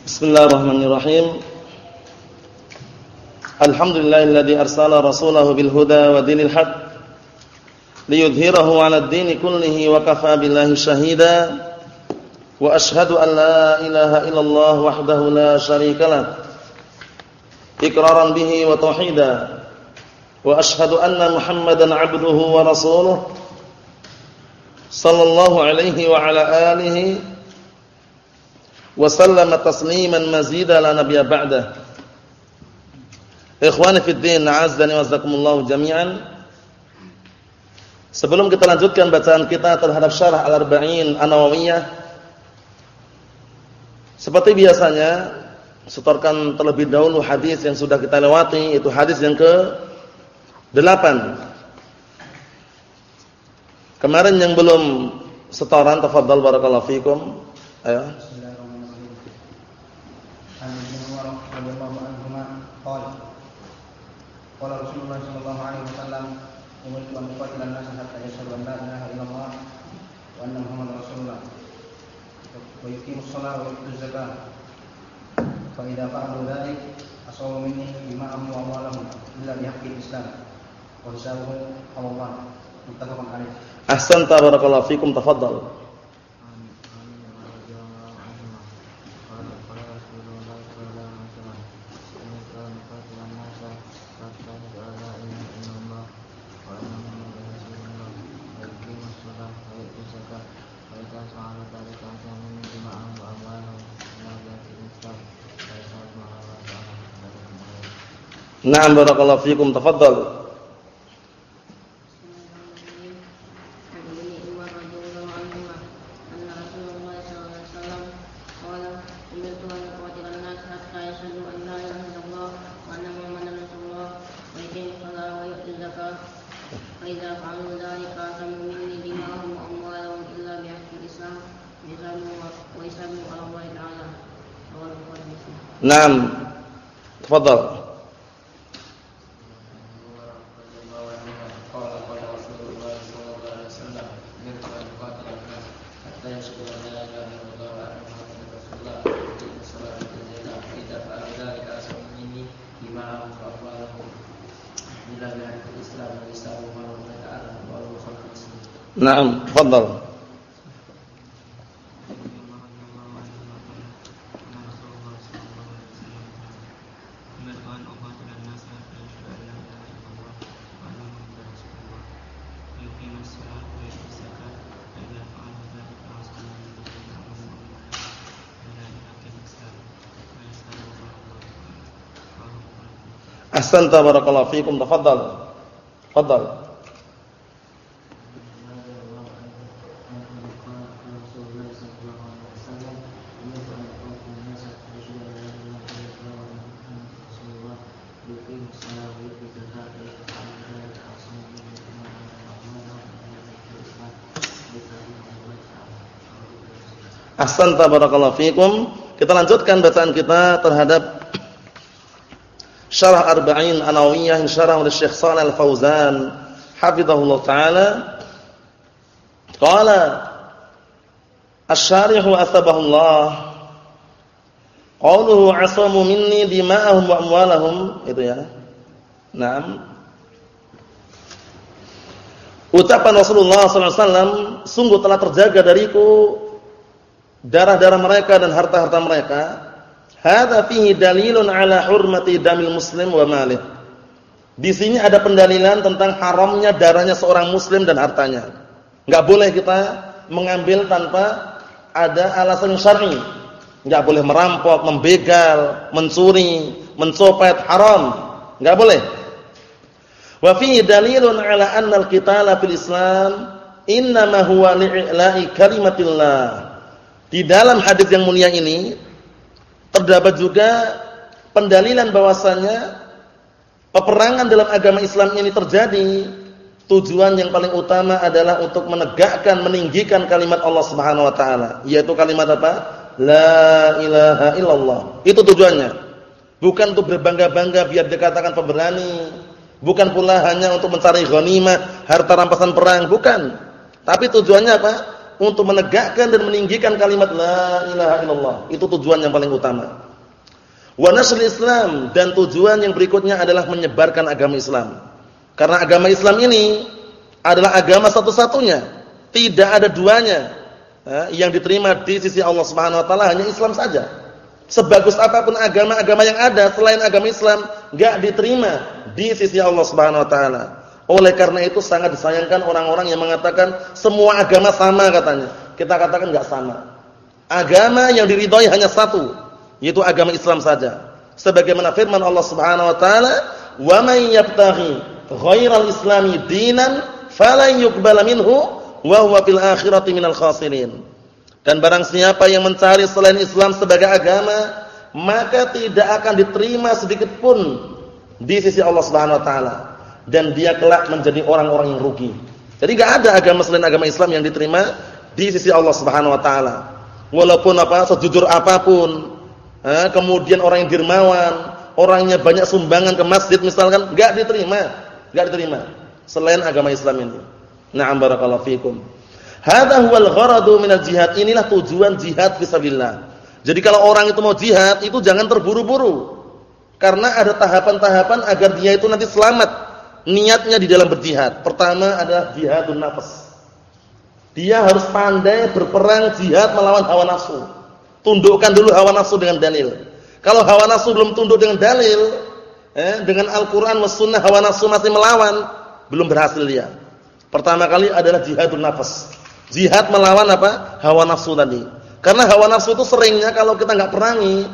Bismillahirrahmanirrahim. Alhamdulillahilladzi arsala rasulahu bil huda wa dinil haq liyudhhirahu 'alad dini kullihi wa kafaa billahi shahida. Wa ashhadu an la ilaha illallah wahdahu la syarika lah. Iqraran bihi wa tauhida. Wa ashhadu anna Muhammadan 'abduhu wa rasuluhu sallallahu alaihi wa ala alihi wa sallama tasliman mazida la nabiyya ba'da. Ikhwani fid din, a'azzani wa jazakumullah jami'an. Sebelum kita lanjutkan bacaan kita terhadap syarah Al-Arba'in An-Nawawiyah seperti biasanya setorkan terlebih dahulu hadis yang sudah kita lewati itu hadis yang ke 8. Kemarin yang belum setoran tafadhal barakallahu fikum. Ayo. Qala Rasulullah sallallahu alaihi wasallam, "Umirtu an uqatila an-nasa hatta yashhadu an la ilaha illallah wa anna Muhammadar Rasulullah wa yuqimus salata wa yutuz zakata. Fa idza fa'alu dzalik asawu minni dima'ahum wa amwalahum illa bihaqqil Islam wa hisabuhum Allah." Muttafaqun alaih. Ahsanta barakallahu fikum tafaddal. Na'am barakallahu fikum tafadhal. Naam. Tafadhal. Ahsanta barakallahu fikum tafadhal. Tafadhal. Ahsanta barakallahu fikum. Kita lanjutkan bacaan kita terhadap Syarah Arba'in Anawiyah syarah oleh Syekh Shalih Al-Fauzan hafizahullah taala. Qala Asy-syarihu asbahullah Qauluhu asamu minni dima'ahum wa amwalahum itu ya. Naam. Ucapan Rasulullah wasallam sungguh telah terjaga dariku darah-darah mereka dan harta-harta mereka. Hadza fihi dalilun ala hurmati damil muslim wa malih. Di sini ada pendalilan tentang haramnya darahnya seorang muslim dan hartanya. Enggak boleh kita mengambil tanpa ada alasan syar'i. Enggak boleh merampok, membegal, mencuri, mencopet, haram. Enggak boleh. Wa fihi dalilun ala anna al-qitala fil Islam innama huwa li'ila'i kalimatillah di dalam hadis yang mulia ini terdapat juga pendalilan bahwasanya peperangan dalam agama Islam ini terjadi tujuan yang paling utama adalah untuk menegakkan meninggikan kalimat Allah Subhanahu wa taala yaitu kalimat apa? La ilaha illallah. Itu tujuannya. Bukan untuk berbangga-bangga biar dikatakan pemberani, bukan pula hanya untuk mencari ghanimah, harta rampasan perang, bukan. Tapi tujuannya apa? Untuk menegakkan dan meninggikan kalimat la ilaha illallah. Itu tujuan yang paling utama. Wa nasrul Islam dan tujuan yang berikutnya adalah menyebarkan agama Islam. Karena agama Islam ini adalah agama satu-satunya, tidak ada duanya. Yang diterima di sisi Allah Subhanahu wa taala hanya Islam saja. Sebagus apa pun agama-agama yang ada selain agama Islam, enggak diterima di sisi Allah Subhanahu wa taala. Oleh karena itu sangat disayangkan orang-orang yang mengatakan semua agama sama katanya. Kita katakan enggak sama. Agama yang diridhoi hanya satu, yaitu agama Islam saja. Sebagaimana firman Allah Subhanahu wa taala, "Wa may yabtaghi ghairal islami dinan falan yuqbala minhu wa huwa fil akhirati minal khasirin." Dan barang siapa yang mencari selain Islam sebagai agama, maka tidak akan diterima sedikit pun di sisi Allah Subhanahu wa taala dan dia kelak menjadi orang-orang yang rugi. Jadi enggak ada agama selain agama Islam yang diterima di sisi Allah Subhanahu wa taala. Walaupun apa sejujur apa pun, eh, kemudian orang yang dermawan, orangnya banyak sumbangan ke masjid misalkan, enggak diterima, enggak diterima selain agama Islam ini. Na'am barakallahu fikum. Hadza huwal gharadu minal jihad. Inilah tujuan jihad fisabilillah. Jadi kalau orang itu mau jihad, itu jangan terburu-buru. Karena ada tahapan-tahapan agar dia itu nanti selamat niatnya di dalam berjihad. Pertama adalah jihadun nafas. Dia harus pandai berperang jihad melawan hawa nafsu. Tundukkan dulu hawa nafsu dengan dalil. Kalau hawa nafsu belum tunduk dengan dalil, eh, dengan Al-Qur'an was sunnah hawa nafsu masih melawan, belum berhasil dia. Pertama kali adalah jihadun nafas. Jihad melawan apa? Hawa nafsu tadi. Karena hawa nafsu itu seringnya kalau kita enggak perangi,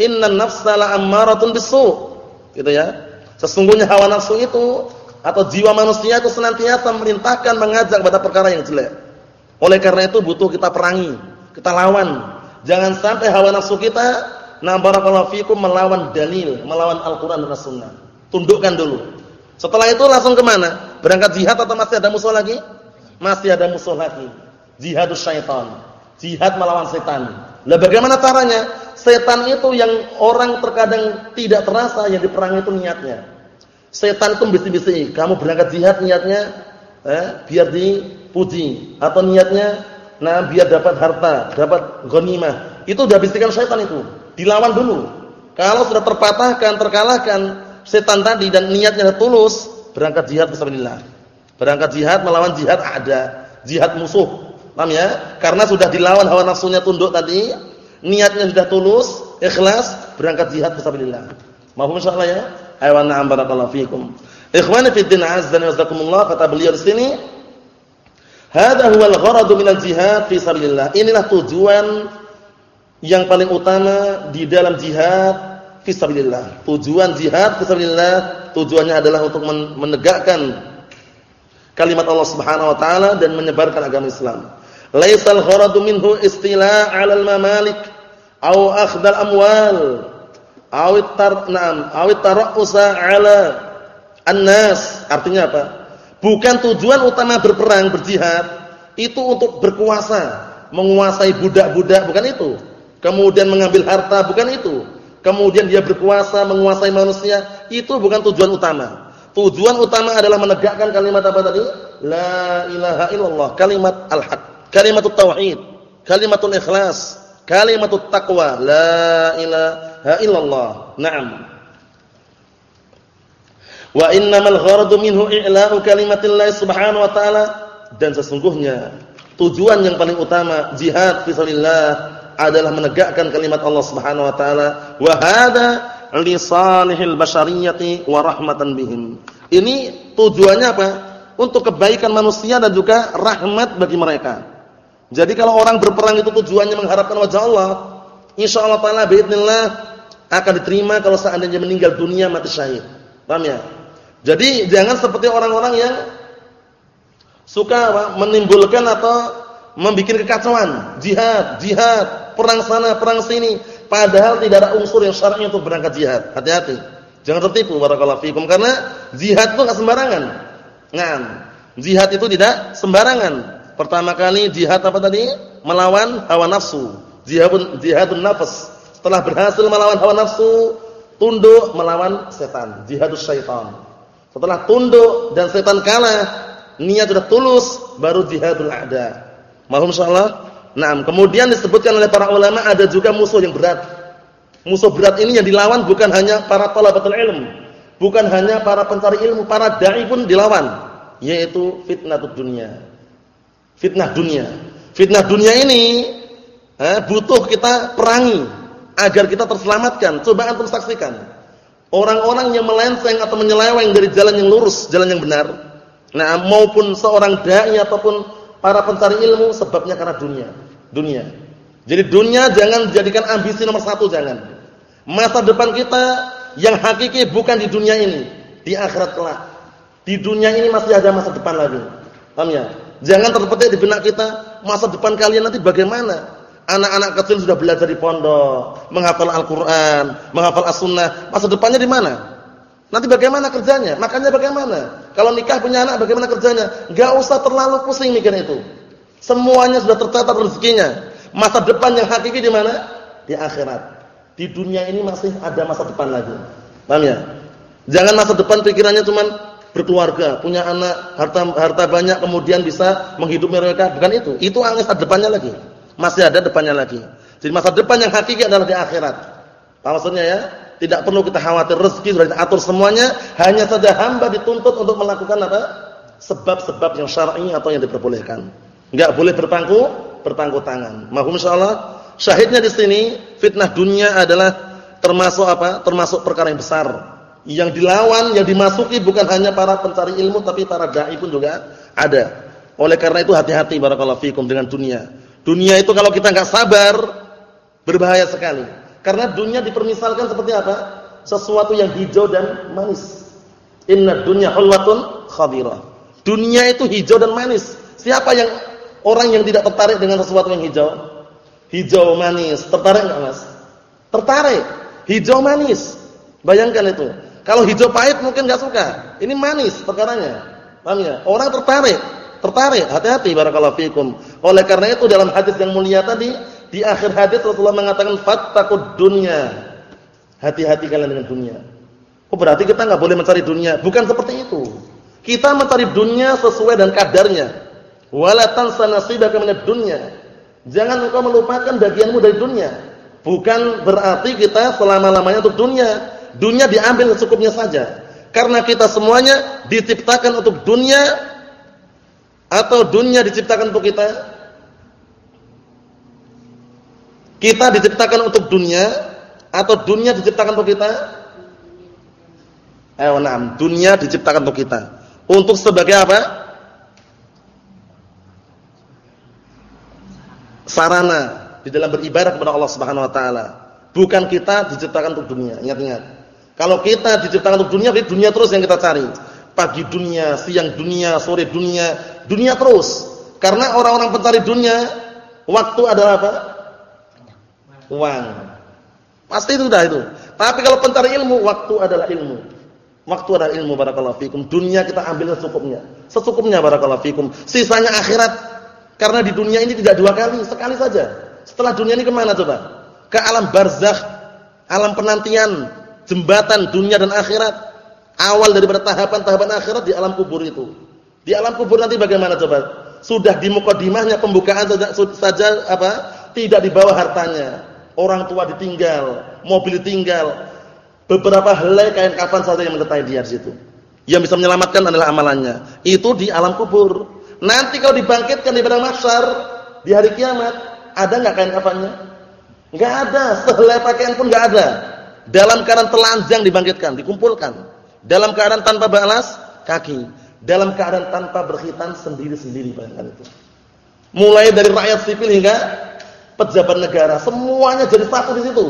innan nafsa la'ammaratun bisu. Gitu ya. Sesungguhnya hawa nafsu itu atau jiwa manusia itu senantiasa memerintahkan mengajak pada perkara yang jelek. Oleh karena itu butuh kita perangi, kita lawan. Jangan sampai hawa nafsu kita na barakallahu fikum melawan dalil, melawan Al-Qur'an dan As-Sunnah. Tundukkan dulu. Setelah itu langsung ke mana? Berangkat jihad atau masih ada musuh lagi? Masih ada musuh lagi. Jihadus syaitan. Jihad melawan setan. Lah bagaimana caranya? Setan itu yang orang terkadang tidak terasa yang diperangi itu niatnya. Setan itu bisik-bisik, kamu berangkat jihad niatnya eh, biar dipuji atau niatnya nah biar dapat harta, dapat ghanimah. Itu sudah bisikan setan itu. Dilawan dulu. Kalau sudah terpatahkan, terkalahkan setan tadi dan niatnya tulus, berangkat jihad fisabilillah. Berangkat jihad melawan jihad ada, jihad musuh. Paham ya? Karena sudah dilawan hawa nafsunya tunduk tadi, niatnya sudah tulus, ikhlas, berangkat jihad fisabilillah. Mohon insyaallah ya? Aywan na'am barakallahu fikum. Ikhwani fi din azza wa jazakumullah kata beliau di sini Hadza huwal gharadu minal jihad fi sabilillah. Inilah tujuan yang paling utama di dalam jihad fi sabilillah. Tujuan jihad fi sabilillah tujuannya adalah untuk menegakkan kalimat Allah Subhanahu wa taala dan menyebarkan agama Islam. Laisal gharadu minhu istila' 'alal mamalik au akhdal amwal awit tar na'am awit tarausa 'ala annas. Artinya apa? Bukan tujuan utama berperang berjihad. Itu untuk berkuasa menguasai budak-budak bukan itu. Kemudian mengambil harta bukan itu. Kemudian dia berkuasa menguasai manusia itu bukan tujuan utama. Tujuan utama adalah menegakkan kalimat apa tadi? La ilaha illallah. Kalimat al-haq. Kalimatut tauhid. Kalimatul ikhlas kalimatut taqwa la ilaha illallah. Na'am. Wa innamal gharadu minhu i'la'u kalimatillah subhanahu wa ta'ala. Dan sesungguhnya tujuan yang paling utama jihad fisabilillah adalah menegakkan kalimat Allah Subhanahu wa taala. Wa hadza li salihil basyariyati wa rahmatan bihim. Ini tujuannya apa? Untuk kebaikan manusia dan juga rahmat bagi mereka jadi kalau orang berperang itu tujuannya mengharapkan wajah Allah, insyaallah taala باذنillah akan diterima kalau seandainya meninggal dunia mati syahid. Paham ya? Jadi jangan seperti orang-orang yang suka apa, menimbulkan atau membuat kekacauan, jihad, jihad, perang sana, perang sini, padahal tidak ada unsur yang syar'i untuk berangkat jihad. Hati-hati. Jangan tertipu barakallahu fikum karena jihad itu enggak sembarangan. Ngam. Jihad itu tidak sembarangan. Pertama kali jihad apa tadi? Melawan hawa nafsu. Jihadun jihadun nafas. Setelah berhasil melawan hawa nafsu, tunduk melawan setan. Jihadus syaitan. Setelah tunduk dan setan kalah, niat sudah tulus, baru jihadul a'da. Mahum insyaallah. Nah, kemudian disebutkan oleh para ulama ada juga musuh yang berat. Musuh berat ini yang dilawan bukan hanya para talabatul ilm, bukan hanya para pencari ilmu, para dai pun dilawan, yaitu fitnah dunia. Fitnah dunia. Fitnah dunia ini eh, butuh kita perangi agar kita terselamatkan. Coba antum saksikan. Orang-orang yang melenceng atau menyeleweng dari jalan yang lurus, jalan yang benar. Nah, maupun seorang dai ataupun para pencari ilmu sebabnya karena dunia. Dunia. Jadi dunia jangan jadikan ambisi nomor satu jangan. Masa depan kita yang hakiki bukan di dunia ini, di akhirat kelak. Di dunia ini masih ada masa depan lagi. Paham ya? Jangan terpetik di benak kita masa depan kalian nanti bagaimana? Anak-anak kecil sudah belajar di pondok, menghafal Al-Qur'an, menghafal As-Sunnah. Masa depannya di mana? Nanti bagaimana kerjanya? Makannya bagaimana? Kalau nikah punya anak bagaimana kerjanya? Enggak usah terlalu pusing mikir itu. Semuanya sudah tercatat rezekinya. Masa depan yang hakiki di mana? Di akhirat. Di dunia ini masih ada masa depan lagi. Paham ya? Jangan masa depan pikirannya cuma berkeluarga, punya anak, harta harta banyak kemudian bisa menghidupi mereka. Bukan itu. Itu masa depannya lagi. Masih ada depannya lagi. Jadi masa depan yang hakiki adalah di akhirat. Paham maksudnya ya? Tidak perlu kita khawatir rezeki sudah diatur semuanya, hanya saja hamba dituntut untuk melakukan apa? Sebab-sebab yang syar'i atau yang diperbolehkan. Enggak boleh berpangku, berpangku tangan. Mahum insyaallah. Syahidnya di sini fitnah dunia adalah termasuk apa? Termasuk perkara yang besar. Yang dilawan, yang dimasuki bukan hanya para pencari ilmu tapi para dai pun juga ada. Oleh karena itu hati-hati barakallahu fikum dengan dunia. Dunia itu kalau kita enggak sabar berbahaya sekali. Karena dunia dipermisalkan seperti apa? Sesuatu yang hijau dan manis. Inna dunya hulwatun khadirah. Dunia itu hijau dan manis. Siapa yang orang yang tidak tertarik dengan sesuatu yang hijau? Hijau manis, tertarik enggak, Mas? Tertarik. Hijau manis. Bayangkan itu. Kalau hijau pahit mungkin enggak suka. Ini manis perkaranya. Paham ya? Orang tertarik. Tertarik. Hati-hati barakallahu fikum. Oleh karena itu dalam hadis yang mulia tadi di akhir hadis Rasulullah mengatakan fattaqud dunya. Hati-hati kalian dengan dunia. Oh berarti kita nggak boleh mencari dunia. Bukan seperti itu. Kita mencari dunia sesuai dan kadarnya. Wala tansa nasibaka minad dunya. Jangan engkau melupakan bagianmu dari dunia. Bukan berarti kita selama-lamanya untuk dunia. Dunia diambil secukupnya saja. Karena kita semuanya diciptakan untuk dunia atau dunia diciptakan untuk kita Kita diciptakan untuk dunia atau dunia diciptakan untuk kita? Eh, enam. Dunia diciptakan untuk kita. Untuk sebagai apa? Sarana di dalam beribadah kepada Allah Subhanahu wa taala. Bukan kita diciptakan untuk dunia. Ingat-ingat. Kalau kita diciptakan untuk dunia, berarti dunia terus yang kita cari. Pagi dunia, siang dunia, sore dunia, dunia terus. Karena orang-orang pencari dunia, waktu adalah apa? uang. Pasti itu sudah itu. Tapi kalau pencari ilmu, waktu adalah ilmu. Waktu adalah ilmu barakallahu fikum. Dunia kita ambil secukupnya. Secukupnya barakallahu fikum. Sisanya akhirat. Karena di dunia ini tidak dua kali, sekali saja. Setelah dunia ini ke mana coba? Ke alam barzakh, alam penantian, jembatan dunia dan akhirat. Awal daripada tahapan-tahapan akhirat di alam kubur itu. Di alam kubur nanti bagaimana coba? Sudah di mukadimahnya pembukaan saja, saja apa? Tidak dibawa hartanya Orang tua ditinggal, mobil ditinggal. Beberapa helai kain kafan saja yang menyertai dia di situ. Yang bisa menyelamatkan adalah amalannya. Itu di alam kubur. Nanti kalau dibangkitkan di padang mahsyar di hari kiamat, ada enggak kain kafannya? Enggak ada, sehelai pakaian pun enggak ada. Dalam keadaan telanjang dibangkitkan, dikumpulkan. Dalam keadaan tanpa balas kaki, dalam keadaan tanpa berkhitan sendiri-sendiri bayangkan itu. Mulai dari rakyat sipil hingga pejabat negara, semuanya jadi satu di situ.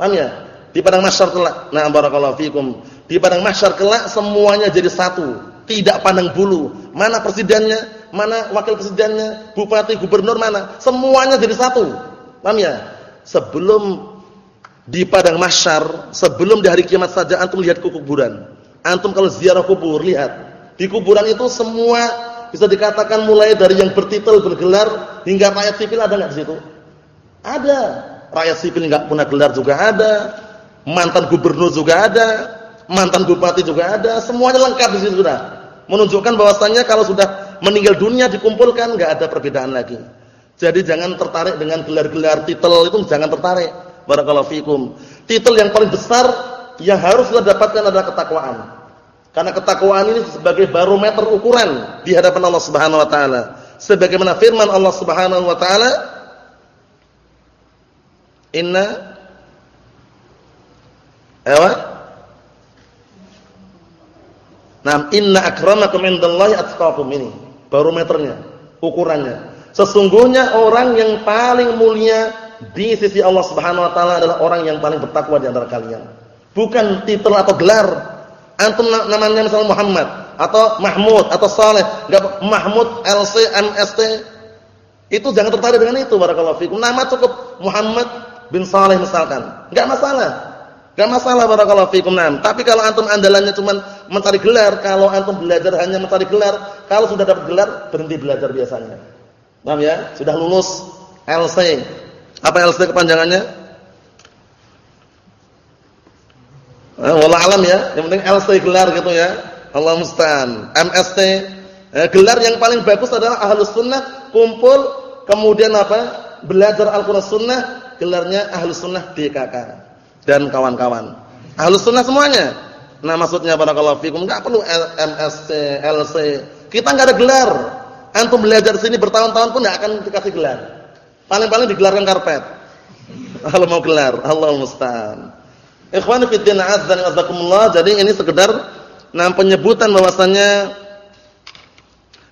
Paham ya? Di padang mahsyar kelak. Nah, barakallahu fikum. Di padang mahsyar kelak semuanya jadi satu, tidak pandang bulu. Mana presidennya, mana wakil presidennya, bupati, gubernur mana, semuanya jadi satu. Paham ya? Sebelum di padang mahsyar, sebelum di hari kiamat saja antum lihat ke kuburan. Antum kalau ziarah kubur lihat. Di kuburan itu semua bisa dikatakan mulai dari yang bertitel bergelar hingga rakyat sipil ada enggak di situ? Ada. Rakyat sipil enggak punya gelar juga ada. Mantan gubernur juga ada. Mantan bupati juga ada. Semuanya lengkap di situ sudah. Menunjukkan bahwasannya kalau sudah meninggal dunia dikumpulkan enggak ada perbedaan lagi. Jadi jangan tertarik dengan gelar-gelar titel itu jangan tertarik. Barakallahu fikum. Titel yang paling besar yang harus kita dapatkan adalah ketakwaan. Karena ketakwaan ini sebagai barometer ukuran di hadapan Allah Subhanahu wa taala. Sebagaimana firman Allah Subhanahu wa taala, "Inna Ewa? Nah, inna akramakum indallahi atqakum ini barometernya, ukurannya. Sesungguhnya orang yang paling mulia di sisi Allah Subhanahu wa taala adalah orang yang paling bertakwa di antara kalian. Bukan titel atau gelar. Antum namanya misalnya Muhammad atau Mahmud atau Saleh, enggak Mahmud LC MST. Itu jangan tertarik dengan itu barakallahu fikum. Nama cukup Muhammad bin Saleh misalkan. Enggak masalah. Enggak masalah barakallahu fikum. Nah, tapi kalau antum andalannya cuma mencari gelar, kalau antum belajar hanya mencari gelar, kalau sudah dapat gelar berhenti belajar biasanya. Paham ya? Sudah lulus LC. Apa LC kepanjangannya? Eh, wala alam ya. Yang penting LC gelar gitu ya. Allah. MST eh, gelar yang paling bagus adalah Ahlus Sunnah kumpul kemudian apa? Belajar Al-Qur'an Sunnah, gelarnya Ahlus Sunnah DKK dan kawan-kawan. Ahlus Sunnah semuanya. Nah, maksudnya barakallahu fikum enggak perlu MSC, LC. Kita enggak ada gelar. Antum belajar sini bertahun-tahun pun enggak akan dikasih gelar. Paling-paling digelarkan karpet. Kalau mau gelar, Allah musta'an. Ikhwani fi din azza wa. Jadi ini sekedar nah penyebutan bahwasannya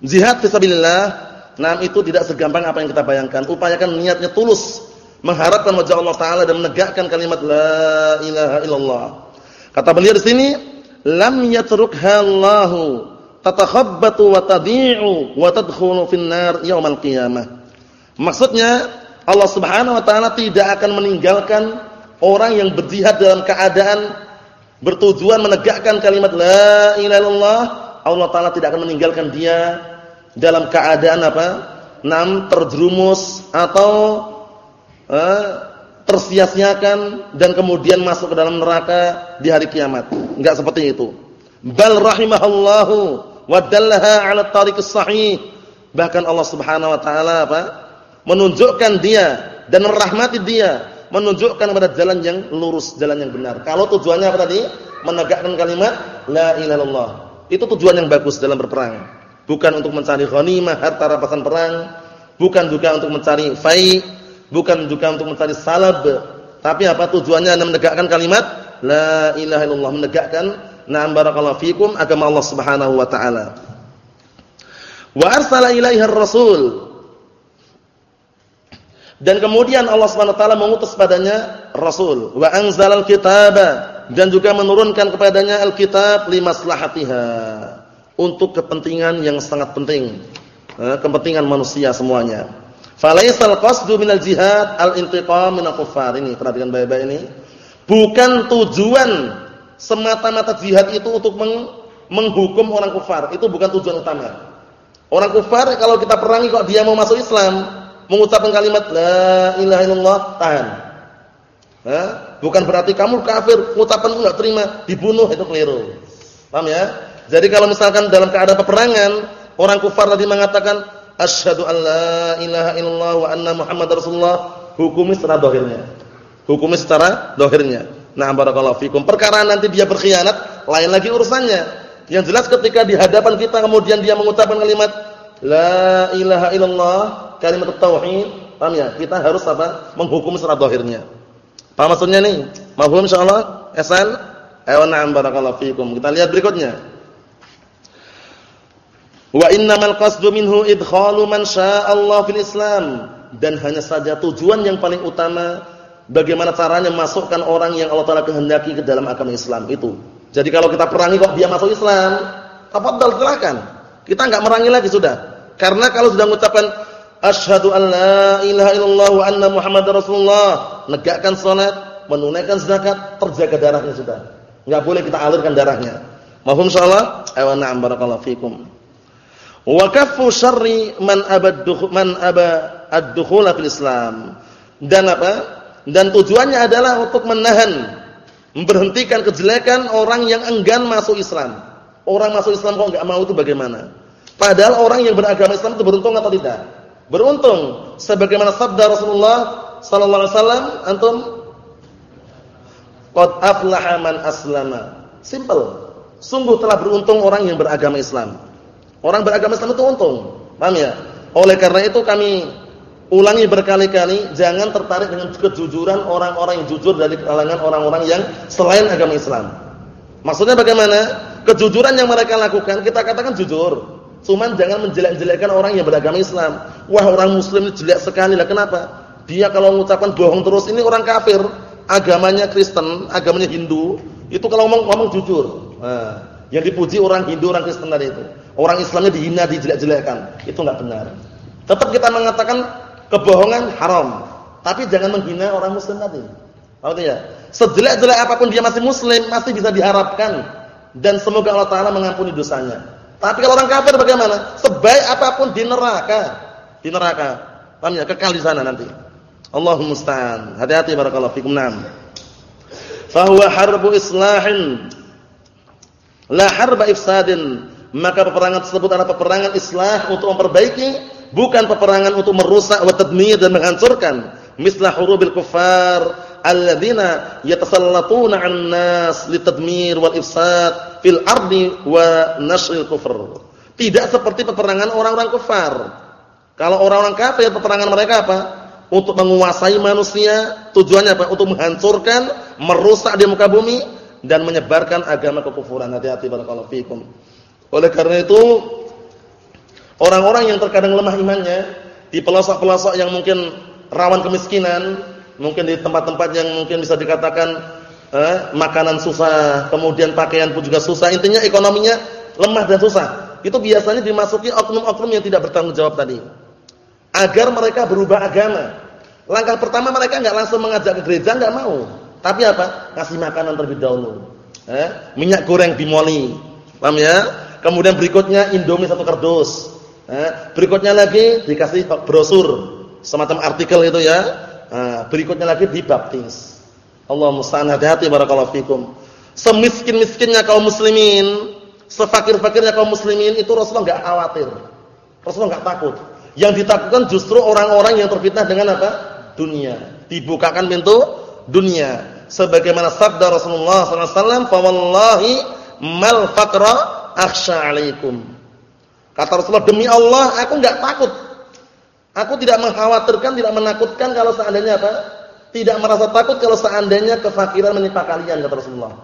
jihad fisabilillah nah itu tidak segampang apa yang kita bayangkan. Upayakan niatnya tulus, mengharapkan wajah Allah taala dan menegakkan kalimat la ilaha illallah. Kata beliau di sini, lam yatrukha Allahu tatakhabbatu wa tadi'u wa tadkhulu fin nar yaumal qiyamah. Maksudnya Allah Subhanahu wa taala tidak akan meninggalkan orang yang berjihad dalam keadaan bertujuan menegakkan kalimat la ilaha illallah. Allah taala tidak akan meninggalkan dia dalam keadaan apa? Nam terjerumus atau eh, tersia-siakan dan kemudian masuk ke dalam neraka di hari kiamat. Enggak seperti itu. Bal rahimahallahu wa dallaha 'ala tariqis sahih. Bahkan Allah Subhanahu wa taala apa? Menunjukkan dia dan merahmati dia, menunjukkan kepada jalan yang lurus, jalan yang benar. Kalau tujuannya apa tadi? Menegakkan kalimat la ilaha illallah. Itu tujuan yang bagus dalam berperang. Bukan untuk mencari ghanimah, harta rampasan perang, bukan juga untuk mencari fai, bukan juga untuk mencari salab. Tapi apa tujuannya? Menegakkan kalimat la ilaha illallah, menegakkan na'am barakallahu fikum agama Allah Subhanahu wa taala. Wa arsala ilaiha ar-rasul dan kemudian Allah Subhanahu wa taala mengutus padanya rasul wa anzalal kitaba dan juga menurunkan kepadanya alkitab limaslahatiha untuk kepentingan yang sangat penting eh, kepentingan manusia semuanya. Falaisal qasdu minal jihad al-intiqam minal ini perhatikan baik-baik ini. Bukan tujuan semata-mata jihad itu untuk meng menghukum orang kufar itu bukan tujuan utama. Orang kufar kalau kita perangi kok dia mau masuk Islam mengucapkan kalimat la ilaha illallah tahan. Hah? Bukan berarti kamu kafir, ucapan enggak terima, dibunuh itu keliru. Paham ya? Jadi kalau misalkan dalam keadaan peperangan, orang kufar tadi mengatakan asyhadu an la ilaha illallah wa anna muhammadar rasulullah, hukumnya secara dohirnya. Hukumnya secara dohirnya. Nah, barakallahu fikum. Perkara nanti dia berkhianat, lain lagi urusannya. Yang jelas ketika di hadapan kita kemudian dia mengucapkan kalimat la ilaha illallah kalimat tauhid, paham ya? Kita harus apa? Menghukum secara zahirnya. Paham maksudnya nih? Mafhum insyaallah? Asal? Ayo na'am barakallahu fikum. Kita lihat berikutnya. Wa innamal qasdu minhu idkhalu man Allah fil Islam dan hanya saja tujuan yang paling utama bagaimana caranya masukkan orang yang Allah Taala kehendaki ke dalam agama Islam itu. Jadi kalau kita perangi kok dia masuk Islam, tafadhal silakan. Kita enggak merangi lagi sudah. Karena kalau sudah mengucapkan Asyhadu an la ilaha illallah wa anna Muhammadar Rasulullah. Negakkan salat, menunaikan zakat, terjaga darahnya sudah. Enggak boleh kita alirkan darahnya. Mahum insyaallah? Ayo na'am barakallahu fikum. Wa kaffu syarri man abad man aba ad-dukhul fil Islam. Dan apa? Dan tujuannya adalah untuk menahan memberhentikan kejelekan orang yang enggan masuk Islam. Orang masuk Islam kok enggak mau itu bagaimana? Padahal orang yang beragama Islam itu beruntung atau tidak? Beruntung sebagaimana sabda Rasulullah sallallahu alaihi wasallam antum qad aflaha man aslama. Simple. Sungguh telah beruntung orang yang beragama Islam. Orang beragama Islam itu untung. Paham ya? Oleh karena itu kami ulangi berkali-kali jangan tertarik dengan kejujuran orang-orang yang jujur dari kalangan orang-orang yang selain agama Islam. Maksudnya bagaimana? Kejujuran yang mereka lakukan kita katakan jujur. Cuman jangan menjelek-jelekkan orang yang beragama Islam. Wah, orang muslim ini jelek sekali lah. Kenapa? Dia kalau mengucapkan bohong terus ini orang kafir, agamanya Kristen, agamanya Hindu, itu kalau ngomong ngomong jujur. Nah, yang dipuji orang Hindu, orang Kristen tadi itu. Orang Islamnya dihina, dijelek-jelekkan. Itu enggak benar. Tetap kita mengatakan kebohongan haram, tapi jangan menghina orang muslim tadi. Artinya, sejelek-jelek apa pun dia masih muslim, masih bisa diharapkan dan semoga Allah taala mengampuni dosanya. Tapi kalau orang kafir bagaimana? Sebaik apa pun di neraka, di neraka. Paham ya? Kekal di sana nanti. Allahumma musta'an. Hati-hati barakallahu fikum. Naam. Fa huwa harbu islahin la harba ifsadin. Maka peperangan tersebut adalah peperangan islah untuk memperbaiki, bukan peperangan untuk merusak wa tadmir dan menghancurkan. Mislah hurubil kuffar alladzina yatasallatuna 'an nas litadmir wal ifsad fil ardi wa nashril kufr. Tidak seperti peperangan orang-orang kafir. Kalau orang-orang kafir peperangan mereka apa? Untuk menguasai manusia, tujuannya apa? Untuk menghancurkan, merusak di muka bumi dan menyebarkan agama kekufuran. Hati-hati barakallahu fikum. Oleh karena itu orang-orang yang terkadang lemah imannya di pelosok-pelosok yang mungkin rawan kemiskinan, mungkin di tempat-tempat yang mungkin bisa dikatakan eh, makanan susah, kemudian pakaian pun juga susah, intinya ekonominya lemah dan susah. Itu biasanya dimasuki oknum-oknum yang tidak bertanggung jawab tadi. Agar mereka berubah agama. Langkah pertama mereka nggak langsung mengajak ke gereja, nggak mau. Tapi apa? Kasih makanan terlebih dahulu. Eh, minyak goreng dimoli. Paham ya? Kemudian berikutnya Indomie satu kardus. Eh, berikutnya lagi dikasih brosur semacam artikel itu ya Nah, berikutnya lagi dibaptis. Allah musta'an hati-hati barakallahu fikum. Semiskin-miskinnya kaum muslimin, sefakir-fakirnya kaum muslimin itu Rasulullah enggak khawatir. Rasulullah enggak takut. Yang ditakutkan justru orang-orang yang terfitnah dengan apa? Dunia. Dibukakan pintu dunia. Sebagaimana sabda Rasulullah sallallahu alaihi wasallam, "Fa wallahi mal faqra akhsha 'alaikum." Kata Rasulullah, "Demi Allah, aku enggak takut Aku tidak mengkhawatirkan, tidak menakutkan kalau seandainya apa? Tidak merasa takut kalau seandainya kefakiran menimpa kalian kata Rasulullah.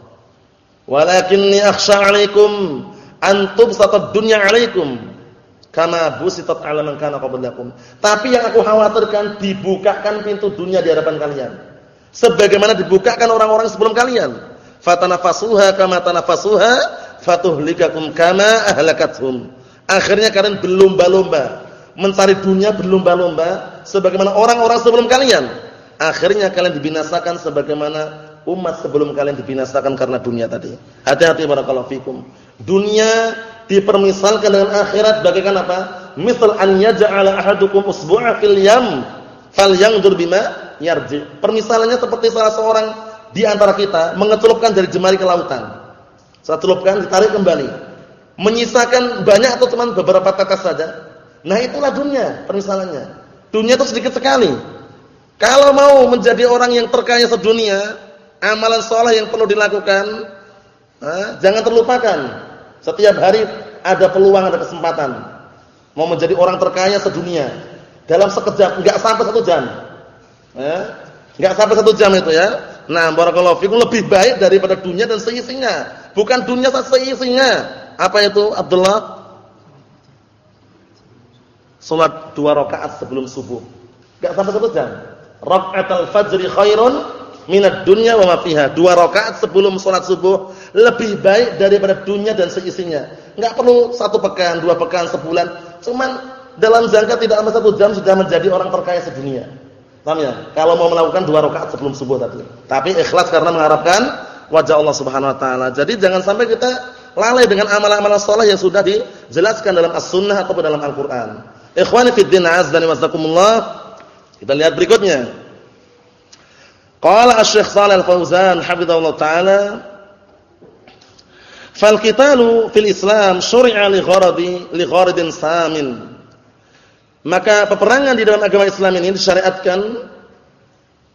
Walakinni akhsha 'alaikum an tubsatad dunya 'alaikum kama busitat 'ala man kana qablakum. Tapi yang aku khawatirkan dibukakan pintu dunia di hadapan kalian. Sebagaimana dibukakan orang-orang sebelum kalian. Fatanafasuha kama tanafasuha fatuhlikakum kama ahlakathum. Akhirnya kalian berlomba-lomba mencari dunia berlomba-lomba sebagaimana orang-orang sebelum kalian. Akhirnya kalian dibinasakan sebagaimana umat sebelum kalian dibinasakan karena dunia tadi. Hati-hati barakallahu fikum. Dunia dipermisalkan dengan akhirat bagaikan apa? Misal an yaj'ala ahadukum usbu'a fil yam falyanzur bima yarji. Permisalannya seperti salah seorang di antara kita mengecelupkan dari jemari ke lautan. Saya celupkan ditarik kembali. Menyisakan banyak atau cuma beberapa tetes saja? Nah itulah dunia permisalannya. Dunia itu sedikit sekali. Kalau mau menjadi orang yang terkaya sedunia, amalan soleh yang perlu dilakukan, eh, jangan terlupakan. Setiap hari ada peluang, ada kesempatan. Mau menjadi orang terkaya sedunia, dalam sekejap, nggak sampai satu jam, eh, nggak sampai satu jam itu ya. Nah, barakallahu fikum lebih baik daripada dunia dan seisinya. Bukan dunia seisinya. Apa itu Abdullah? Salat dua rakaat sebelum subuh. Enggak sampai satu jam. Rakaatul fajri khairun minad dunya wa ma fiha. Dua rakaat sebelum salat subuh lebih baik daripada dunia dan seisinya. Enggak perlu satu pekan, dua pekan, sebulan. Cuman dalam jangka tidak lama satu jam sudah menjadi orang terkaya sedunia. Paham ya? Kalau mau melakukan dua rakaat sebelum subuh tadi. Tapi ikhlas karena mengharapkan wajah Allah Subhanahu wa taala. Jadi jangan sampai kita lalai dengan amalan-amalan saleh yang sudah dijelaskan dalam As-Sunnah atau dalam Al-Qur'an. Ikhwani fi din azdani wasakumullah. Kita lihat berikutnya. Qala Asy-Syaikh Shalal Al-Fauzan hafizahullah taala Fal qitalu fil Islam syuri'a li gharadi li gharadin samin. Maka peperangan di dalam agama Islam ini disyariatkan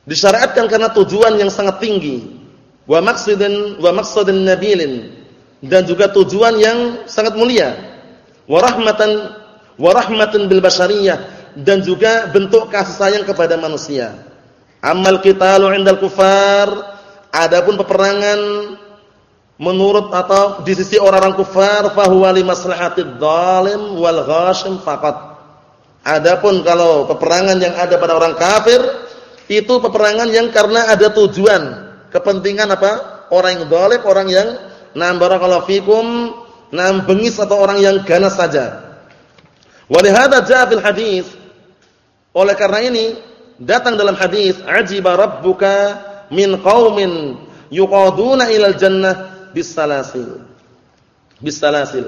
disyariatkan karena tujuan yang sangat tinggi. Wa maqsadin wa maqsadin nabilin dan juga tujuan yang sangat mulia. Wa rahmatan wa rahmatan bil basyariyah dan juga bentuk kasih sayang kepada manusia. Amal qitalu 'indal kufar adapun peperangan menurut atau di sisi orang-orang kufar fahuwa li maslahatid dhalim wal ghashim faqat Adapun kalau peperangan yang ada pada orang kafir itu peperangan yang karena ada tujuan, kepentingan apa? Orang yang zalim, orang yang nam barakallahu fikum, atau orang yang ganas saja. Walihada jaa fil hadis. Oleh karena ini datang dalam hadis ajiba rabbuka min qaumin yuqaduna ilal jannah bisalasil. Bisalasil.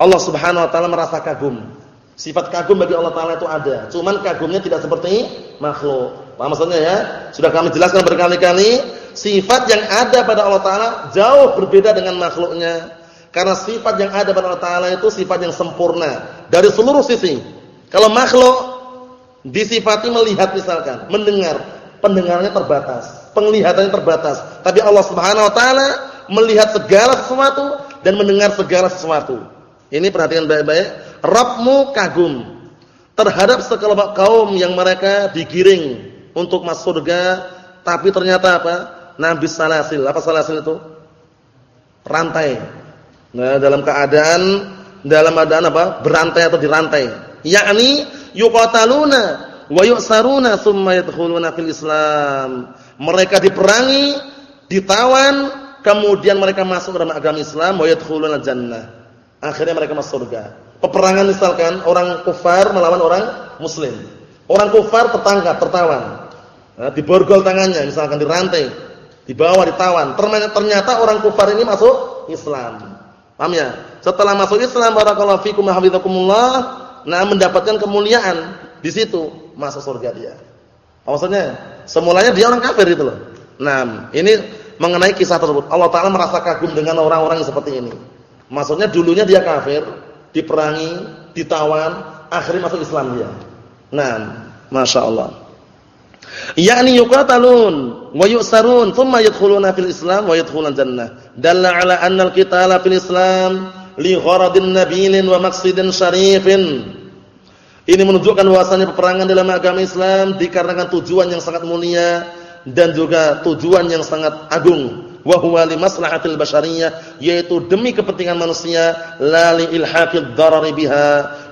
Allah Subhanahu wa taala merasa kagum Sifat kagum bagi Allah Taala itu ada. Cuman kagumnya tidak seperti makhluk. Paham maksudnya ya? Sudah kami jelaskan berkali-kali, sifat yang ada pada Allah Taala jauh berbeda dengan makhluknya. Karena sifat yang ada pada Allah Taala itu sifat yang sempurna dari seluruh sisi. Kalau makhluk disifati melihat misalkan, mendengar, pendengarannya terbatas, penglihatannya terbatas. Tapi Allah Subhanahu wa taala melihat segala sesuatu dan mendengar segala sesuatu. Ini perhatikan baik-baik Rabbmu kagum terhadap sekelompok kaum yang mereka digiring untuk masuk surga, tapi ternyata apa? Nabi salasil. Apa salasil itu? Rantai. Nah, dalam keadaan dalam keadaan apa? Berantai atau dirantai. Yakni yuqataluna wa yu'saruna tsumma yadkhuluna fil Islam. Mereka diperangi, ditawan, kemudian mereka masuk dalam agama Islam wa yadkhuluna jannah. Akhirnya mereka masuk surga. Peperangan misalkan orang kufar melawan orang muslim. Orang kufar tertangkap, tertawan. Nah, diborgol tangannya, misalkan dirantai, dibawa, ditawan. Ternyata orang kufar ini masuk Islam. Paham ya? Setelah masuk Islam, barakallahu fikum hafizakumullah, nah mendapatkan kemuliaan di situ, masuk surga dia. Maksudnya, semulanya dia orang kafir itu loh. Nah, ini mengenai kisah tersebut. Allah Taala merasa kagum dengan orang-orang yang seperti ini. Maksudnya dulunya dia kafir, diperangi, ditawan, akhirnya masuk Islam dia. Nah, Masya Allah. Yakni yuqatalun wa yu'sarun thumma yadkhuluna fil Islam wa yadkhulun jannah. Dalla ala anna al-qitala fil Islam li gharadin nabilin wa maqsidin syarifin. Ini menunjukkan bahwasanya peperangan dalam agama Islam dikarenakan tujuan yang sangat mulia dan juga tujuan yang sangat agung wa huwa li maslahatil basyariyah yaitu demi kepentingan manusia la li ilhaqid darar biha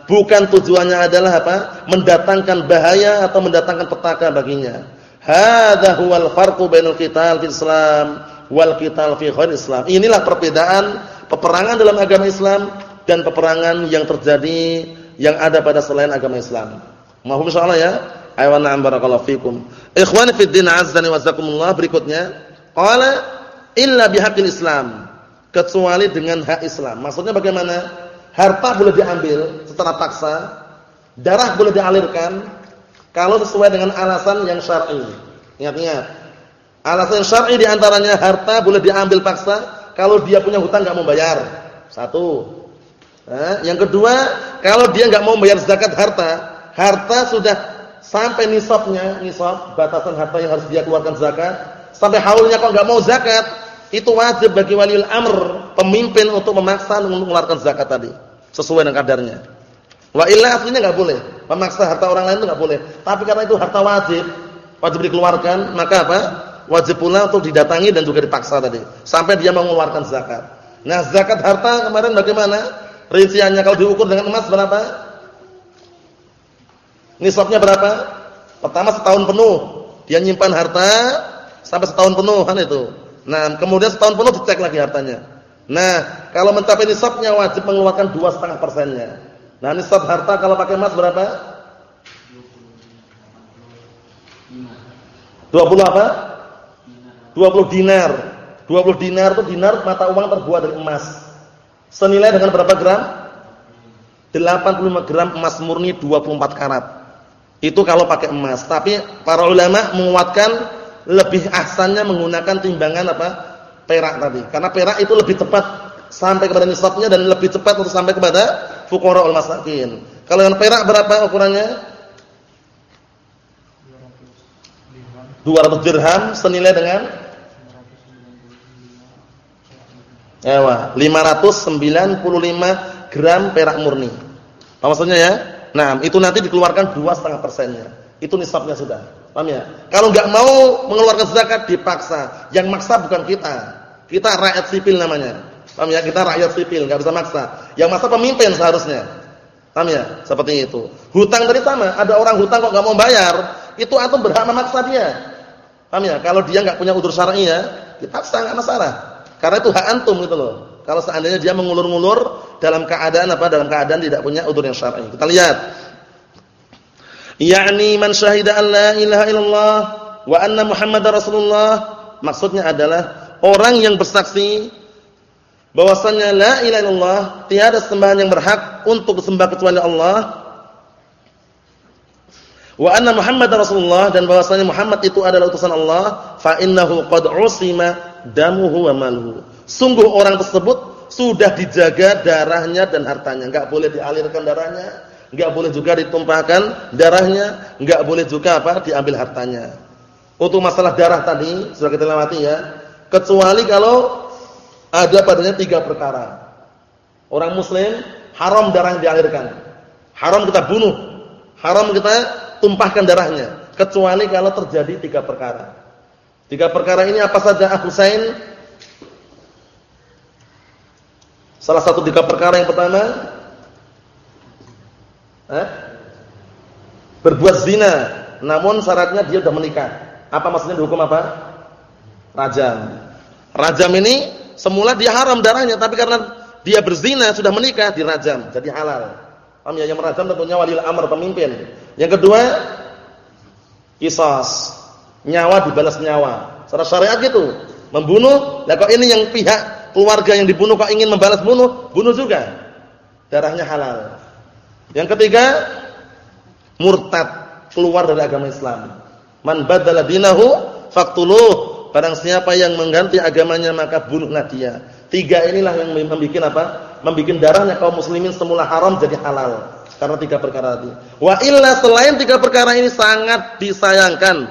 bukan tujuannya adalah apa? Mendatangkan bahaya atau mendatangkan petaka baginya. Hadza huwal farqu bainal qital fil Islam wal qital fi ghairi Islam. Inilah perbedaan peperangan dalam agama Islam dan peperangan yang terjadi yang ada pada selain agama Islam. Mohon insyaallah ya? Ayo na'am barakallahu fikum. Ikhwani fid din azza wa jazakumullah berikutnya qala illa bihaqil Islam kecuali dengan hak Islam. Maksudnya bagaimana? Harta boleh diambil secara paksa, darah boleh dialirkan kalau sesuai dengan alasan yang syar'i. Ingat-ingat. Alasan syar'i di antaranya harta boleh diambil paksa kalau dia punya hutang enggak mau bayar. Satu. Nah, yang kedua, kalau dia enggak mau bayar zakat harta, harta sudah sampai nisabnya, nisab batasan harta yang harus dia keluarkan zakat, sampai haulnya kok enggak mau zakat, itu wajib bagi waliul amr, pemimpin untuk memaksa mengeluarkan zakat tadi sesuai dengan kadarnya. Wa illa aslinya enggak boleh. Memaksa harta orang lain itu enggak boleh. Tapi karena itu harta wajib, wajib dikeluarkan, maka apa? Wajib pula untuk didatangi dan juga dipaksa tadi sampai dia mengeluarkan zakat. Nah, zakat harta kemarin bagaimana? Rinciannya kalau diukur dengan emas berapa? Nisabnya berapa? Pertama setahun penuh. Dia nyimpan harta sampai setahun penuh kan itu. Nah, kemudian setahun penuh dicek lagi hartanya. Nah, kalau mencapai nisabnya wajib mengeluarkan dua setengah persennya. Nah, nisab harta kalau pakai emas berapa? 20 apa? 20 dinar. 20 dinar itu dinar mata uang terbuat dari emas. Senilai dengan berapa gram? 85 gram emas murni 24 karat. Itu kalau pakai emas. Tapi para ulama menguatkan lebih ahsannya menggunakan timbangan apa? perak tadi. Karena perak itu lebih cepat sampai kepada nisabnya dan lebih cepat untuk sampai kepada fuqara wal masakin. Kalau yang perak berapa ukurannya? 200 dirham senilai dengan Ewa, 595 gram perak murni. Apa maksudnya ya? Nah, itu nanti dikeluarkan 2,5 persennya. Itu nisabnya sudah. Paham ya? Kalau nggak mau mengeluarkan zakat dipaksa. Yang maksa bukan kita. Kita rakyat sipil namanya. Paham ya? Kita rakyat sipil, nggak bisa maksa. Yang maksa pemimpin seharusnya. Paham ya? Seperti itu. Hutang tadi sama, ada orang hutang kok nggak mau bayar, itu antum berhak memaksa dia. Paham ya? Kalau dia nggak punya udur syar'i ya, dipaksa nggak masalah. Karena itu hak antum gitu loh. Kalau seandainya dia mengulur-ngulur dalam keadaan apa? Dalam keadaan tidak punya udur yang syar'i. Kita lihat. Yakni man syahida an la ilaha illallah wa anna Muhammadar Rasulullah. Maksudnya adalah orang yang bersaksi bahwasanya la ilaha illallah, tiada sembahan yang berhak untuk disembah kecuali Allah wa anna Muhammad Rasulullah dan bahwasanya Muhammad itu adalah utusan Allah, fa innahu qad usima damuhu wa maluhu. Sungguh orang tersebut sudah dijaga darahnya dan hartanya, enggak boleh dialirkan darahnya, enggak boleh juga ditumpahkan darahnya, enggak boleh juga apa diambil hartanya. Untuk masalah darah tadi sudah kita lewati ya. Kecuali kalau ada padanya tiga perkara. Orang muslim haram darah yang dialirkan. Haram kita bunuh. Haram kita tumpahkan darahnya kecuali kalau terjadi tiga perkara. Tiga perkara ini apa saja Ah Husain? Salah satu tiga perkara yang pertama eh? berbuat zina, namun syaratnya dia sudah menikah. Apa maksudnya dihukum apa? Rajam. Rajam ini semula dia haram darahnya, tapi karena dia berzina sudah menikah dirajam, jadi halal. Paham ya? Yang merajam tentunya wali amr pemimpin. Yang kedua, qisas. Nyawa dibalas nyawa. Secara syariat gitu. Membunuh, lah kok ini yang pihak keluarga yang dibunuh kok ingin membalas bunuh, bunuh juga. Darahnya halal. Yang ketiga, murtad, keluar dari agama Islam. Man badala dinahu faqtuluh. Barang siapa yang mengganti agamanya maka bunuhlah dia. Tiga inilah yang membuat apa? Membuat darahnya kaum muslimin semula haram jadi halal. Karena tiga perkara tadi. Wa illa selain tiga perkara ini sangat disayangkan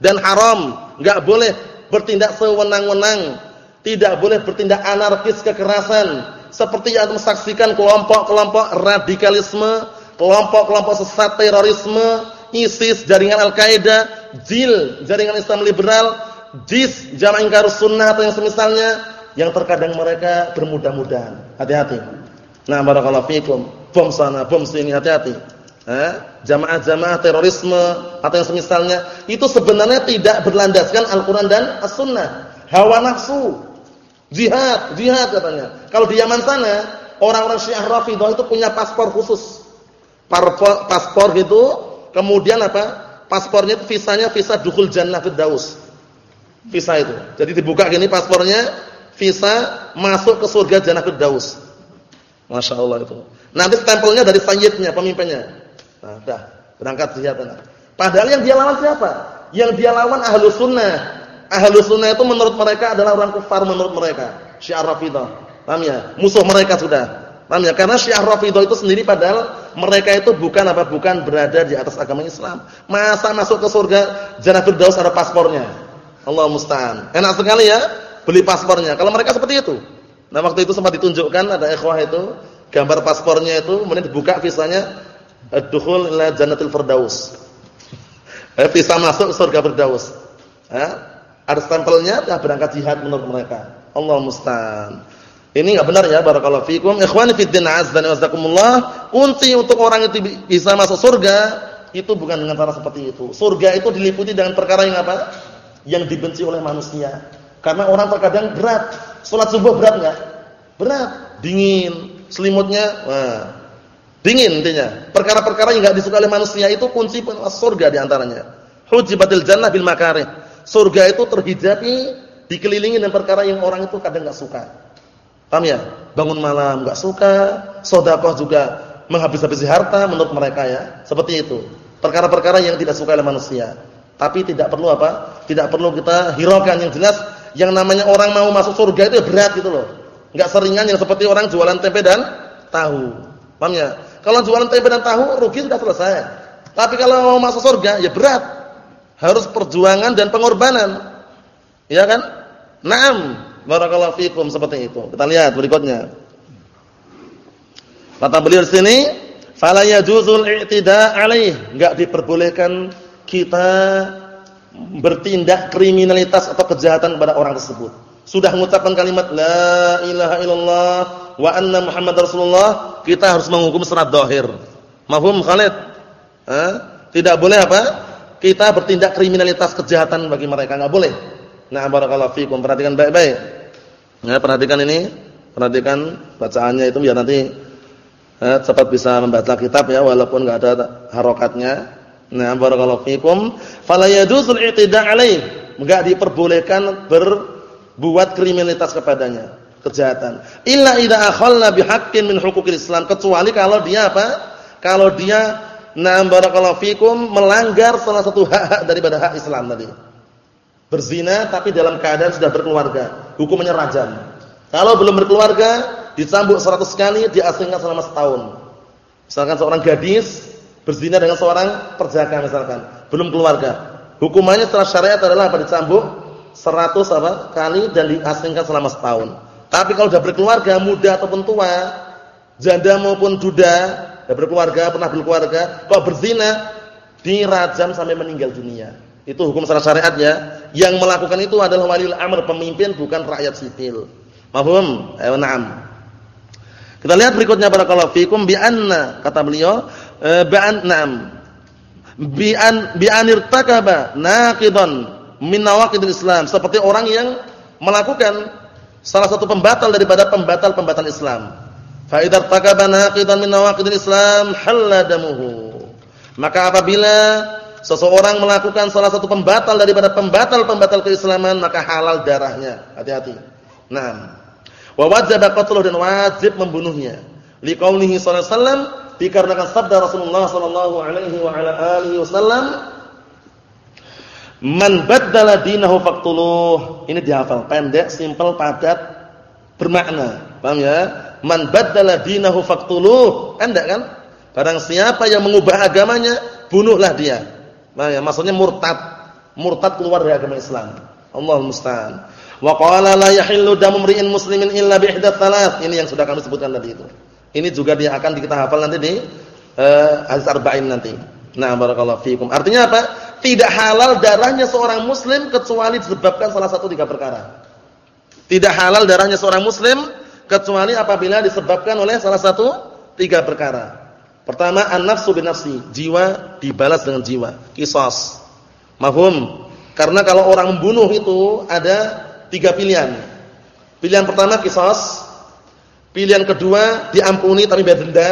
dan haram, enggak boleh bertindak sewenang-wenang, tidak boleh bertindak anarkis kekerasan seperti yang saksikan kelompok-kelompok radikalisme, kelompok-kelompok sesat terorisme, ISIS, jaringan Al-Qaeda, JIL, jaringan Islam liberal, JIS, Jamaah Ingkar Sunnah atau yang semisalnya yang terkadang mereka bermudah-mudahan. Hati-hati. Nah, barakallahu fikum. Bom sana, bom sini, hati-hati. Eh, jamaah-jamaah terorisme atau yang semisalnya itu sebenarnya tidak berlandaskan Al-Qur'an dan As-Sunnah. Hawa nafsu. Jihad, jihad katanya. Kalau di Yaman sana, orang-orang Syiah Rafidhah itu punya paspor khusus. Paspor, paspor itu kemudian apa? Paspornya itu visanya visa dukhul jannah firdaus. Visa itu. Jadi dibuka gini paspornya, visa masuk ke surga Jannah Firdaus. Masya Allah itu. Nanti stempelnya dari sayyidnya, pemimpinnya. Nah, dah berangkat jihad. Padahal yang dia lawan siapa? Yang dia lawan ahlu sunnah. Ahlu sunnah itu menurut mereka adalah orang kufar menurut mereka. Syiar Rafidah. Paham ya? Musuh mereka sudah. Paham ya? Karena Syiar Rafidah itu sendiri padahal mereka itu bukan apa? Bukan berada di atas agama Islam. Masa masuk ke surga Jannah Firdaus ada paspornya. Allah musta'an. Enak sekali ya? beli paspornya. Kalau mereka seperti itu. Nah, waktu itu sempat ditunjukkan ada ikhwah itu, gambar paspornya itu, kemudian dibuka visanya ad-dukhul ila jannatil firdaus. Eh, visa masuk surga firdaus. Eh, ada stempelnya, dah berangkat jihad menurut mereka. Allah musta'an. Ini enggak benar ya barakallahu fikum. Ikhwani fid din wa jazakumullah. Kunci untuk orang itu bisa masuk surga itu bukan dengan cara seperti itu. Surga itu diliputi dengan perkara yang apa? Yang dibenci oleh manusia. Karena orang terkadang berat. Salat subuh berat enggak? Berat, dingin, selimutnya wah. Dingin intinya. Perkara-perkara yang enggak disukai oleh manusia itu kunci surga di antaranya. Hujibatil jannah bil makarih. Surga itu terhijabi dikelilingi dengan perkara yang orang itu kadang enggak suka. Paham ya? Bangun malam enggak suka, sedekah juga menghabis-habisi harta menurut mereka ya. Seperti itu. Perkara-perkara yang tidak suka oleh manusia. Tapi tidak perlu apa? Tidak perlu kita hiraukan yang jelas yang namanya orang mau masuk surga itu berat gitu loh. Enggak seringan yang seperti orang jualan tempe dan tahu. Paham ya? Kalau jualan tempe dan tahu rugi sudah selesai. Tapi kalau mau masuk surga ya berat. Harus perjuangan dan pengorbanan. Ya kan? Naam. Barakallahu fikum seperti itu. Kita lihat berikutnya. Kata beliau sini, fala yajuzul i'tida' alaih, enggak diperbolehkan kita bertindak kriminalitas atau kejahatan kepada orang tersebut. Sudah mengucapkan kalimat la ilaha illallah wa anna Muhammad Rasulullah, kita harus menghukum secara zahir. Mafhum Khalid? Tidak boleh apa? Kita bertindak kriminalitas kejahatan bagi mereka, enggak boleh. Nah, barakallahu fikum. Perhatikan baik-baik. Ya, perhatikan ini. Perhatikan bacaannya itu biar nanti eh, cepat bisa membaca kitab ya walaupun enggak ada harokatnya. Nah, barakallahu fikum. Fala i'tida' alaih. Enggak diperbolehkan berbuat kriminalitas kepadanya, kejahatan. Illa idza akhalla bihaqqin min huquqil Islam, kecuali kalau dia apa? Kalau dia na barakallahu fikum melanggar salah satu hak-hak daripada hak Islam tadi. Berzina tapi dalam keadaan sudah berkeluarga, hukumnya rajam. Kalau belum berkeluarga, dicambuk 100 kali, diasingkan selama setahun. Misalkan seorang gadis berzina dengan seorang perjaka misalkan, belum keluarga. Hukumannya secara syariat adalah apa? Dicambuk 100 apa? kali dan diasingkan selama setahun. Tapi kalau sudah berkeluarga, muda ataupun tua, janda maupun duda, sudah berkeluarga, pernah berkeluarga, kok berzina, dirajam sampai meninggal dunia. Itu hukum secara syariat ya. Yang melakukan itu adalah waliul amr, pemimpin bukan rakyat sipil. Mahfum? Ayo na'am. Kita lihat berikutnya barakallahu fikum bi anna kata beliau Eh, bi'an na'am bi'an bi'anirtakaba naqidan min nawaqidil Islam seperti orang yang melakukan salah satu pembatal daripada pembatal-pembatal Islam. Fa idza irtakaba naqidan min nawaqidil Islam halla damuhu. Maka apabila seseorang melakukan salah satu pembatal daripada pembatal-pembatal keislaman maka halal darahnya. Hati-hati. Nah, wa wajaba qatluhu dan wajib membunuhnya. Liqaulihi sallallahu alaihi wasallam dikarenakan sabda Rasulullah sallallahu alaihi wa ala alihi wasallam Man baddala dinahu faqtuluh. Ini dihafal, pendek, simpel, padat, bermakna. Paham ya? Man baddala dinahu faqtuluh. Pendek kan? Barang siapa yang mengubah agamanya, bunuhlah dia. Nah, ya, maksudnya murtad. Murtad keluar dari agama Islam. Allahul musta'an. Wa qala la yahillu damu mri'in muslimin illa bi thalath. Ini yang sudah kami sebutkan tadi itu. Ini juga dia akan kita hafal nanti di uh, arba'in nanti. Nah, barakallahu fiikum. Artinya apa? Tidak halal darahnya seorang muslim kecuali disebabkan salah satu tiga perkara. Tidak halal darahnya seorang muslim kecuali apabila disebabkan oleh salah satu tiga perkara. Pertama, an-nafsu binafsi, jiwa dibalas dengan jiwa, kisos. Mahum. Karena kalau orang membunuh itu ada tiga pilihan. Pilihan pertama kisos, Pilihan kedua diampuni tapi bayar denda.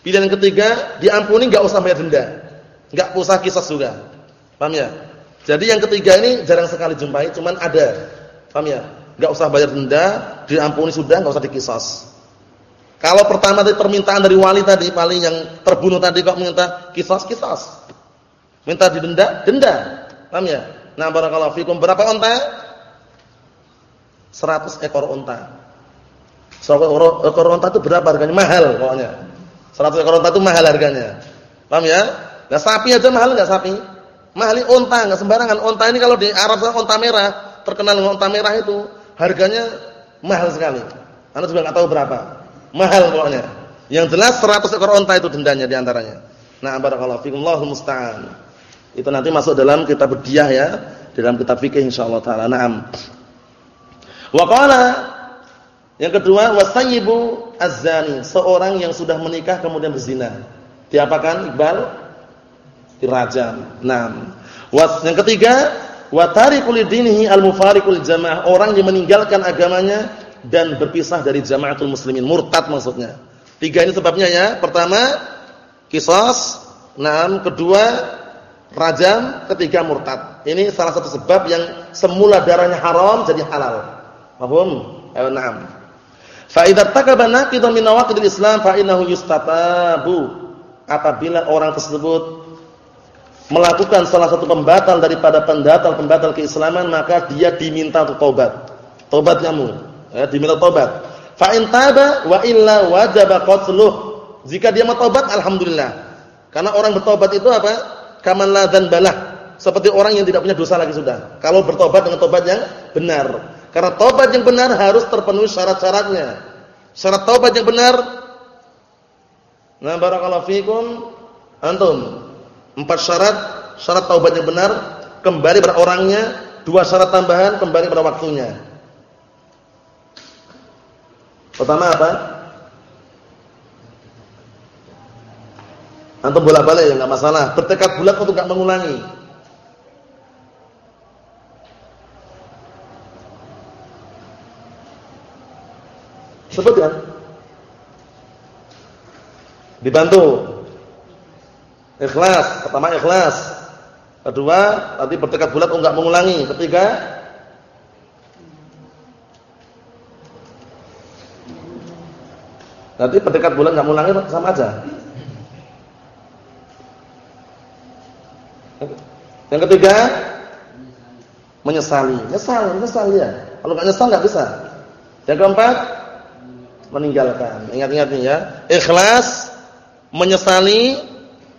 Pilihan ketiga diampuni enggak usah bayar denda. Enggak usah kisah juga. Paham ya? Jadi yang ketiga ini jarang sekali jumpai, cuman ada. Paham ya? Enggak usah bayar denda, diampuni sudah, enggak usah dikisas. Kalau pertama tadi permintaan dari wali tadi, paling yang terbunuh tadi kok minta kisas-kisas. Minta didenda, denda. Paham ya? Nah, barakallahu fikum berapa unta? 100 ekor unta. Seratus ekor unta itu berapa harganya? Mahal pokoknya. Seratus ekor unta itu mahal harganya. Paham ya? Nah sapi aja mahal enggak sapi? Mahal unta enggak sembarangan. Unta ini kalau di Arab sana unta merah, terkenal dengan unta merah itu harganya mahal sekali. Anda juga enggak tahu berapa. Mahal pokoknya. Yang jelas 100 ekor unta itu dendanya di antaranya. Nah, barakallahu fikum Allahul musta'an. Itu nanti masuk dalam kitab Diyah ya, dalam kitab fikih insyaallah taala. Naam. Wa qala yang kedua, wasayyibu az-zani, seorang yang sudah menikah kemudian berzina. Diapakan Iqbal? Dirajam. Naam. Was yang ketiga, wa tariqul dinihi al-mufariqul jamaah, orang yang meninggalkan agamanya dan berpisah dari jamaatul muslimin, murtad maksudnya. Tiga ini sebabnya ya. Pertama, qisas, naam, kedua rajam, ketiga murtad. Ini salah satu sebab yang semula darahnya haram jadi halal. Paham? Ayo na'am. Fa idza takaba naqidan min nawaqidil Islam fa innahu yustatabu. Apabila orang tersebut melakukan salah satu pembatal daripada pembatal-pembatal keislaman, maka dia diminta untuk taubat. Taubat kamu, ya, diminta taubat. Fa in taba wa illa wajaba qatluh. Jika dia mau tobat, alhamdulillah. Karena orang bertobat itu apa? Kaman dan balah. Seperti orang yang tidak punya dosa lagi sudah. Kalau bertobat dengan tobat yang benar. Karena tobat yang benar harus terpenuhi syarat-syaratnya. Syarat tobat yang benar. Nah, barakallahu fikum antum. Empat syarat, syarat taubat yang benar kembali pada orangnya, dua syarat tambahan kembali pada waktunya. Pertama apa? Antum bolak-balik ya enggak masalah. Bertekad bulat untuk enggak mengulangi. Sebutkan. Dibantu. Ikhlas, pertama ikhlas. Kedua, nanti bertekad bulat enggak mengulangi. Ketiga, Nanti bertekad bulat enggak mengulangi sama aja. Yang ketiga, menyesali. Nyesal, nyesal ya. Kalau enggak nyesal enggak bisa. Yang keempat, meninggalkan. Ingat-ingat nih ya. Ikhlas, menyesali,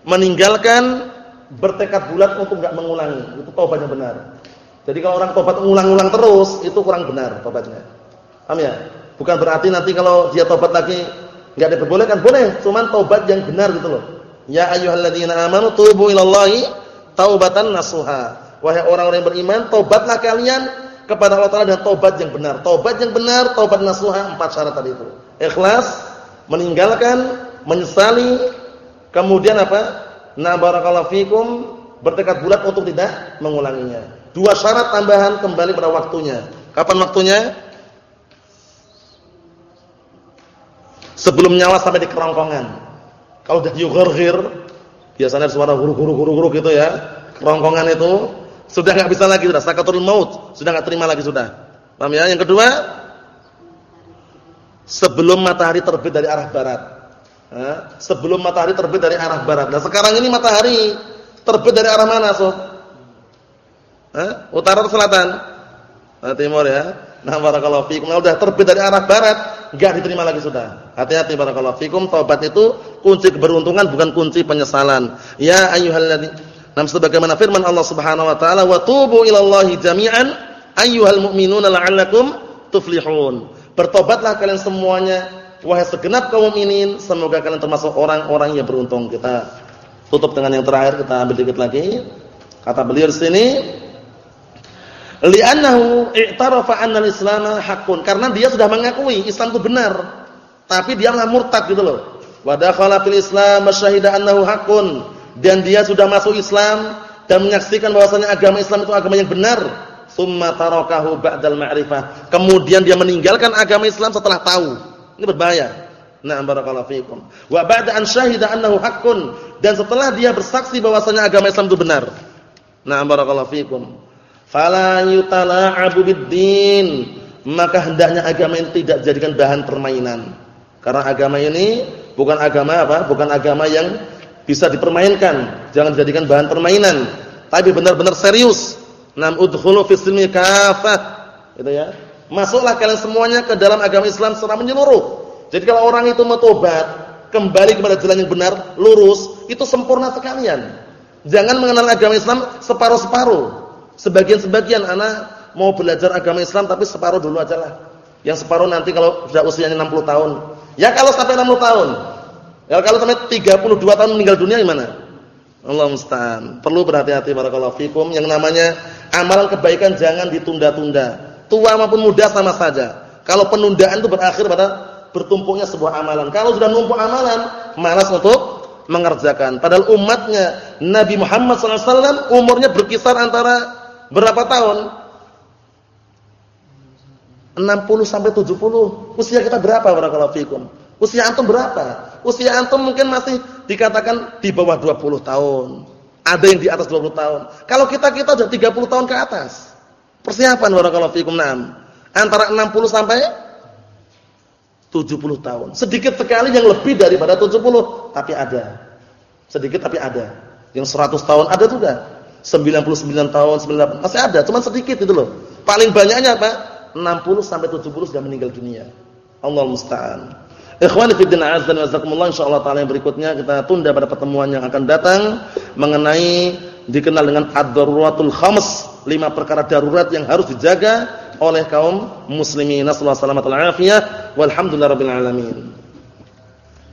meninggalkan, bertekad bulat untuk enggak mengulangi. Itu taubat yang benar. Jadi kalau orang tobat mengulang-ulang terus, itu kurang benar tobatnya. Paham ya? Bukan berarti nanti kalau dia tobat lagi enggak diperbolehkan, boleh, cuman tobat yang benar gitu loh. Ya ayyuhalladzina amanu tubu ilallahi taubatan nasuha. Wahai orang-orang yang beriman, tobatlah kalian kepada Allah Taala dengan tobat yang benar. Tobat yang benar, tobat nasuha, empat syarat tadi itu. Ikhlas, meninggalkan, menyesali, kemudian apa? Na barakallahu fikum, bertekad bulat untuk tidak mengulanginya. Dua syarat tambahan kembali pada waktunya. Kapan waktunya? Sebelum nyawa sampai di kerongkongan. Kalau sudah yugharghir, biasanya suara huru-huru-huru gitu ya. Kerongkongan itu sudah enggak bisa lagi sudah sakatul maut, sudah enggak terima lagi sudah. Paham ya? Yang kedua, sebelum matahari terbit dari arah barat sebelum matahari terbit dari arah barat. Nah, sekarang ini matahari terbit dari arah mana, Sob? Utara atau selatan? Timur ya. Nah, barakallahu fikum. Nah, udah terbit dari arah barat, enggak diterima lagi sudah. Hati-hati barakallahu fikum. Taubat itu kunci keberuntungan bukan kunci penyesalan. Ya ayyuhalladzina Nah, sebagaimana firman Allah Subhanahu wa taala, "Wa tubu ilallahi jami'an ayyuhal mu'minuna la'allakum tuflihun." Bertobatlah kalian semuanya Wahai segenap kaum mukminin, semoga kalian termasuk orang-orang yang beruntung. Kita tutup dengan yang terakhir, kita ambil dikit lagi. Kata beliau di sini, li'annahu i'tarafa anna al-islam haqqun. Karena dia sudah mengakui Islam itu benar, tapi dia adalah murtad gitu loh. Wa dakhala fil Islam masyahida annahu haqqun. Dan dia sudah masuk Islam dan menyaksikan bahwasanya agama Islam itu agama yang benar. Summa tarakahu ba'dal ma'rifah. Kemudian dia meninggalkan agama Islam setelah tahu. Ini berbahaya. Na'am barakallahu fikum. Wa ba'da an syahida annahu haqqun dan setelah dia bersaksi bahwasanya agama Islam itu benar. Na'am barakallahu fikum. Fala yutala'abu bid-din. Maka hendaknya agama ini tidak jadikan bahan permainan. Karena agama ini bukan agama apa? Bukan agama yang bisa dipermainkan. Jangan dijadikan bahan permainan, tapi benar-benar serius. Nam udkhulu fis silmi kafah. Gitu ya. Masuklah kalian semuanya ke dalam agama Islam secara menyeluruh. Jadi kalau orang itu metobat, kembali kepada jalan yang benar, lurus, itu sempurna sekalian. Jangan mengenal agama Islam separuh-separuh. Sebagian-sebagian anak mau belajar agama Islam tapi separuh dulu aja lah. Yang separuh nanti kalau sudah usianya 60 tahun. Ya kalau sampai 60 tahun. Ya kalau sampai 32 tahun meninggal dunia gimana? Allah musta'an. Perlu berhati-hati barakallahu fikum. Yang namanya amalan kebaikan jangan ditunda-tunda tua maupun muda sama saja. Kalau penundaan itu berakhir pada bertumpuknya sebuah amalan. Kalau sudah numpuk amalan, malas untuk mengerjakan. Padahal umatnya Nabi Muhammad SAW umurnya berkisar antara berapa tahun? 60 sampai 70. Usia kita berapa barakallahu fikum? Usia antum berapa? Usia antum mungkin masih dikatakan di bawah 20 tahun. Ada yang di atas 20 tahun. Kalau kita-kita sudah 30 tahun ke atas. Persiapan barakallahu fikum na'am. Antara 60 sampai 70 tahun. Sedikit sekali yang lebih daripada 70, tapi ada. Sedikit tapi ada. Yang 100 tahun ada juga. 99 tahun, 98 masih ada, cuma sedikit itu loh. Paling banyaknya apa? 60 sampai 70 sudah meninggal dunia. Allah musta'an. Ikhwani fi din azan wa jazakumullah insyaallah taala yang berikutnya kita tunda pada pertemuan yang akan datang mengenai dikenal dengan ad-daruratul khams, lima perkara darurat yang harus dijaga oleh kaum muslimin. Nasallahu alaihi wasallam walhamdulillahirabbil alamin.